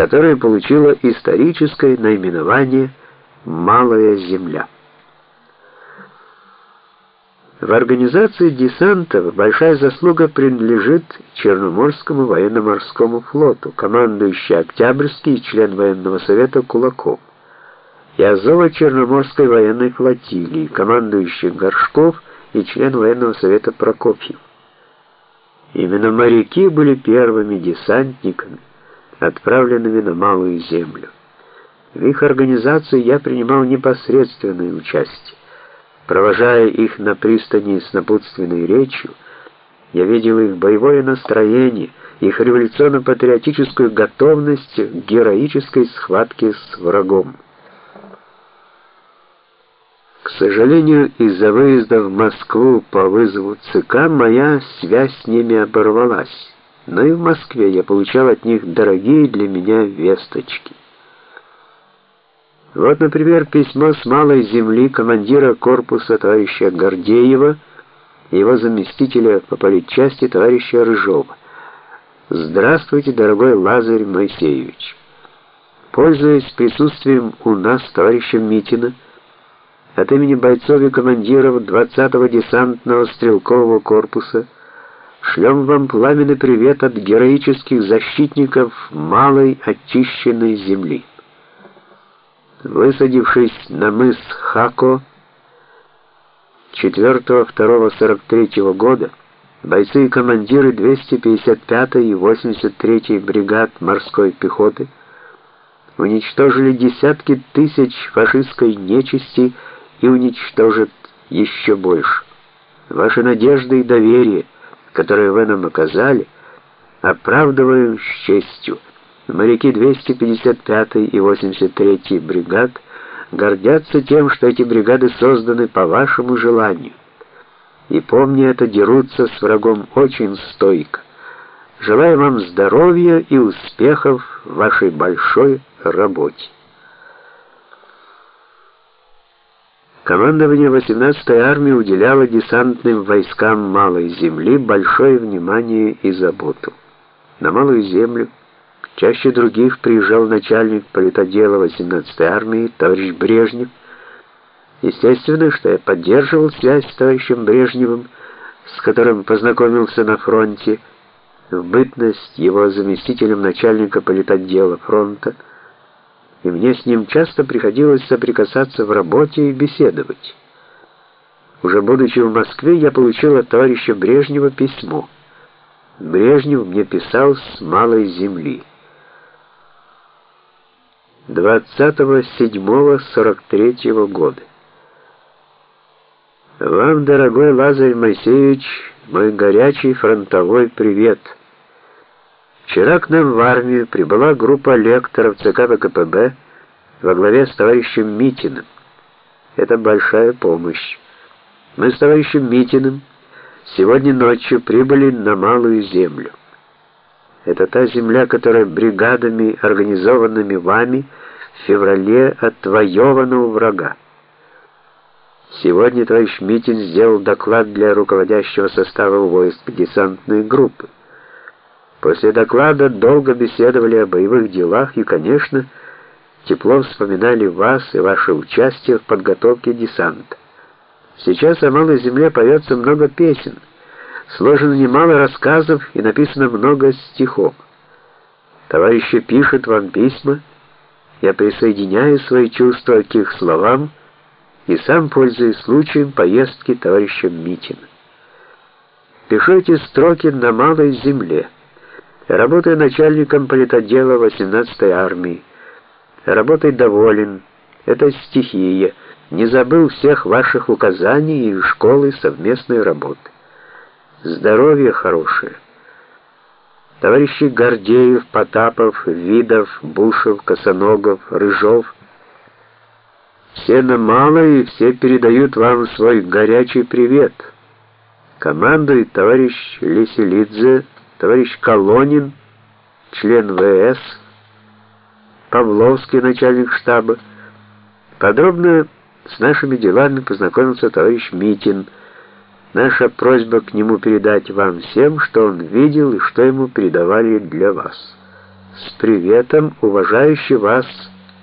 которое получило историческое наименование «Малая земля». В организации десантов большая заслуга принадлежит Черноморскому военно-морскому флоту, командующий Октябрьский и член военного совета Кулаков, и Азово-Черноморской военной флотилии, командующий Горшков и член военного совета Прокофьев. Именно моряки были первыми десантниками, отправленными на Малую Землю. В их организации я принимал непосредственное участие. Провожая их на пристани с напутственной речью, я видел их боевое настроение, их революционно-патриотическую готовность к героической схватке с врагом. К сожалению, из-за выезда в Москву по вызову ЦК моя связь с ними оборвалась. Но и в Москве я получал от них дорогие для меня весточки. Вот, например, письмо с малой земли командира корпуса товарища Гордеева и его заместителя по политчасти товарища Рыжова. Здравствуйте, дорогой Лазарь Моисеевич. Пользуясь присутствием у нас товарища Митина, от имени бойцов и командиров 20-го десантного стрелкового корпуса шлем вам пламенный привет от героических защитников малой очищенной земли. Высадившись на мыс Хако 4-2-43 года, бойцы и командиры 255-й и 83-й бригад морской пехоты уничтожили десятки тысяч фашистской нечисти и уничтожат еще больше. Ваши надежды и доверие, которые вы нам оказали, оправдываем с честью. Моряки 255 и 83 бригад гордятся тем, что эти бригады созданы по вашему желанию. И помня это, дерутся с врагом очень стойко. Желаю вам здоровья и успехов в вашей большой работе. Командование 18-й армии уделяло десантным войскам Малой Земли большое внимание и заботу. На Малую Землю чаще других приезжал начальник политодела 18-й армии товарищ Брежнев. Естественно, что я поддерживал связь с товарищем Брежневым, с которым познакомился на фронте, в бытность его заместителем начальника политотдела фронта и мне с ним часто приходилось соприкасаться в работе и беседовать. Уже будучи в Москве, я получил от товарища Брежнева письмо. Брежнев мне писал с малой земли. 27.43 года. Вам, дорогой Лазарь Моисеевич, мой горячий фронтовой привет. Вчера к нам в армию прибыла группа лекторов ЦК ВКПБ во главе с товарищем Митиным. Это большая помощь. Мы с товарищем Митиным сегодня ночью прибыли на Малую Землю. Это та земля, которая бригадами, организованными вами, в феврале отвоевана у врага. Сегодня товарищ Митин сделал доклад для руководящего состава войск десантной группы. После доклада долго беседовали о боевых делах и, конечно, тепло вспоминали вас и ваше участие в подготовке десанта. Сейчас о Малой Земле поется много песен, сложено немало рассказов и написано много стихов. Товарищи пишут вам письма, я присоединяю свои чувства к их словам и сам пользуюсь случаем поездки товарища Митина. Пишу эти строки на Малой Земле. Работаю начальником политотдела 18-й армии. Работой доволен. Это стихия. Не забыл всех ваших указаний и школы совместной работы. Здоровье хорошее. Товарищи Гордеев, Потапов, Видов, Бушев, Косоногов, Рыжов все на мало и все передают вам свой горячий привет. Командует товарищ Леселидзе, товарищ Колонин, член ВС, Павловский, начальник штаба. Подробно с нашими делами познакомился товарищ Митин. Наша просьба к нему передать вам всем, что он видел и что ему передавали для вас. С приветом, уважающий вас